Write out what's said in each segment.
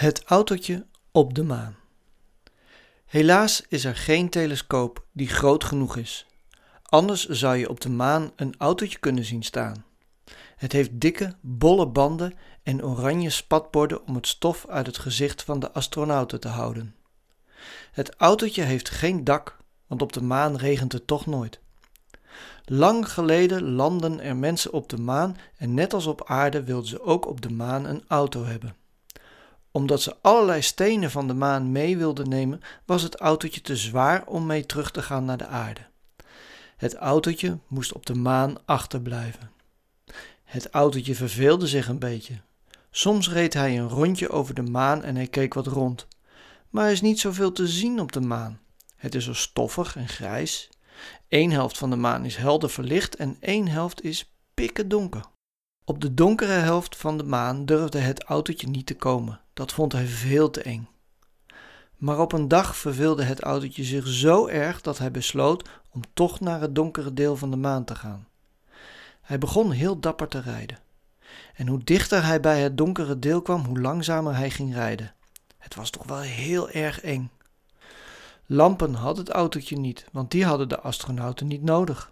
Het autootje op de maan. Helaas is er geen telescoop die groot genoeg is. Anders zou je op de maan een autootje kunnen zien staan. Het heeft dikke, bolle banden en oranje spatborden om het stof uit het gezicht van de astronauten te houden. Het autootje heeft geen dak, want op de maan regent het toch nooit. Lang geleden landden er mensen op de maan en net als op aarde wilden ze ook op de maan een auto hebben omdat ze allerlei stenen van de maan mee wilden nemen, was het autootje te zwaar om mee terug te gaan naar de aarde. Het autootje moest op de maan achterblijven. Het autootje verveelde zich een beetje. Soms reed hij een rondje over de maan en hij keek wat rond. Maar er is niet zoveel te zien op de maan. Het is zo stoffig en grijs. Eén helft van de maan is helder verlicht en één helft is pikken donker. Op de donkere helft van de maan durfde het autootje niet te komen. Dat vond hij veel te eng. Maar op een dag verveelde het autootje zich zo erg dat hij besloot om toch naar het donkere deel van de maan te gaan. Hij begon heel dapper te rijden. En hoe dichter hij bij het donkere deel kwam, hoe langzamer hij ging rijden. Het was toch wel heel erg eng. Lampen had het autootje niet, want die hadden de astronauten niet nodig.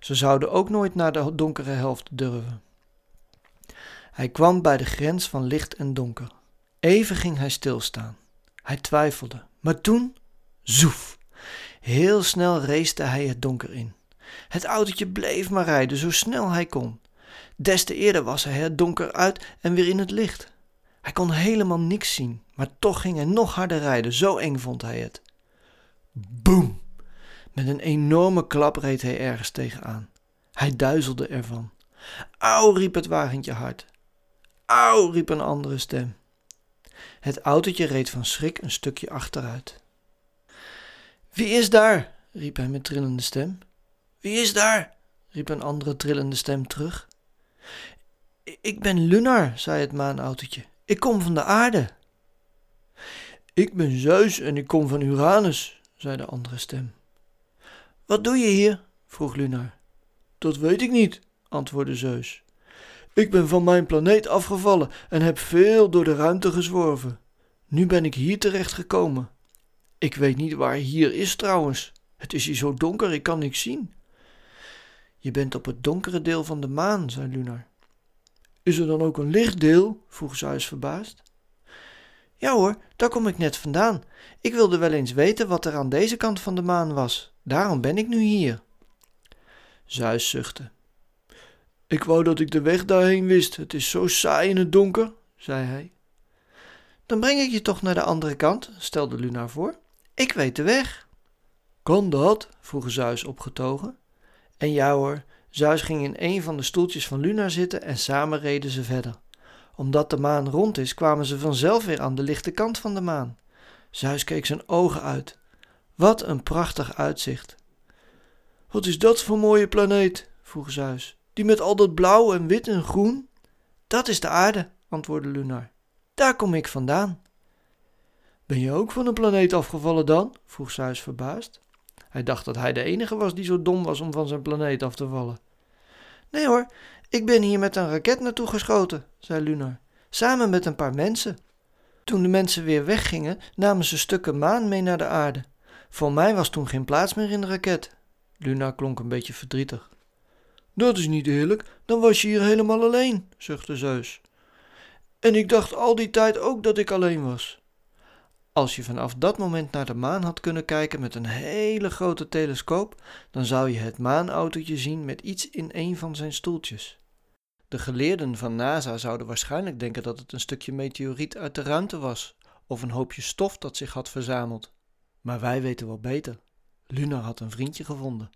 Ze zouden ook nooit naar de donkere helft durven. Hij kwam bij de grens van licht en donker. Even ging hij stilstaan. Hij twijfelde, maar toen, zoef! Heel snel race hij het donker in. Het autootje bleef maar rijden zo snel hij kon. Des te eerder was hij het donker uit en weer in het licht. Hij kon helemaal niks zien, maar toch ging hij nog harder rijden, zo eng vond hij het. Boem! Met een enorme klap reed hij ergens tegenaan. Hij duizelde ervan. Auw, riep het wagentje hard. Auw, riep een andere stem. Het autootje reed van schrik een stukje achteruit. Wie is daar? riep hij met trillende stem. Wie is daar? riep een andere trillende stem terug. Ik ben Lunar, zei het maanautootje. Ik kom van de aarde. Ik ben Zeus en ik kom van Uranus, zei de andere stem. Wat doe je hier? vroeg Lunar. Dat weet ik niet, antwoordde Zeus. Ik ben van mijn planeet afgevallen en heb veel door de ruimte gezworven. Nu ben ik hier terecht gekomen. Ik weet niet waar hier is trouwens. Het is hier zo donker, ik kan niks zien. Je bent op het donkere deel van de maan, zei Lunar. Is er dan ook een lichtdeel? vroeg Zeus verbaasd. Ja hoor, daar kom ik net vandaan. Ik wilde wel eens weten wat er aan deze kant van de maan was. Daarom ben ik nu hier. Zeus zuchtte. Ik wou dat ik de weg daarheen wist. Het is zo saai in het donker, zei hij. Dan breng ik je toch naar de andere kant, stelde Luna voor. Ik weet de weg. Kan dat? vroeg Zeus opgetogen. En ja hoor, Zeus ging in een van de stoeltjes van Luna zitten en samen reden ze verder. Omdat de maan rond is, kwamen ze vanzelf weer aan de lichte kant van de maan. Zeus keek zijn ogen uit. Wat een prachtig uitzicht. Wat is dat voor mooie planeet? vroeg Zeus. Die met al dat blauw en wit en groen? Dat is de aarde, antwoordde Lunar. Daar kom ik vandaan. Ben je ook van een planeet afgevallen dan? vroeg Zeus verbaasd. Hij dacht dat hij de enige was die zo dom was om van zijn planeet af te vallen. Nee hoor, ik ben hier met een raket naartoe geschoten, zei Lunar, samen met een paar mensen. Toen de mensen weer weggingen, namen ze stukken maan mee naar de aarde. Voor mij was toen geen plaats meer in de raket. Lunar klonk een beetje verdrietig. Dat is niet eerlijk, dan was je hier helemaal alleen, zuchtte Zeus. En ik dacht al die tijd ook dat ik alleen was. Als je vanaf dat moment naar de maan had kunnen kijken met een hele grote telescoop, dan zou je het maanautootje zien met iets in een van zijn stoeltjes. De geleerden van NASA zouden waarschijnlijk denken dat het een stukje meteoriet uit de ruimte was, of een hoopje stof dat zich had verzameld. Maar wij weten wel beter. Luna had een vriendje gevonden.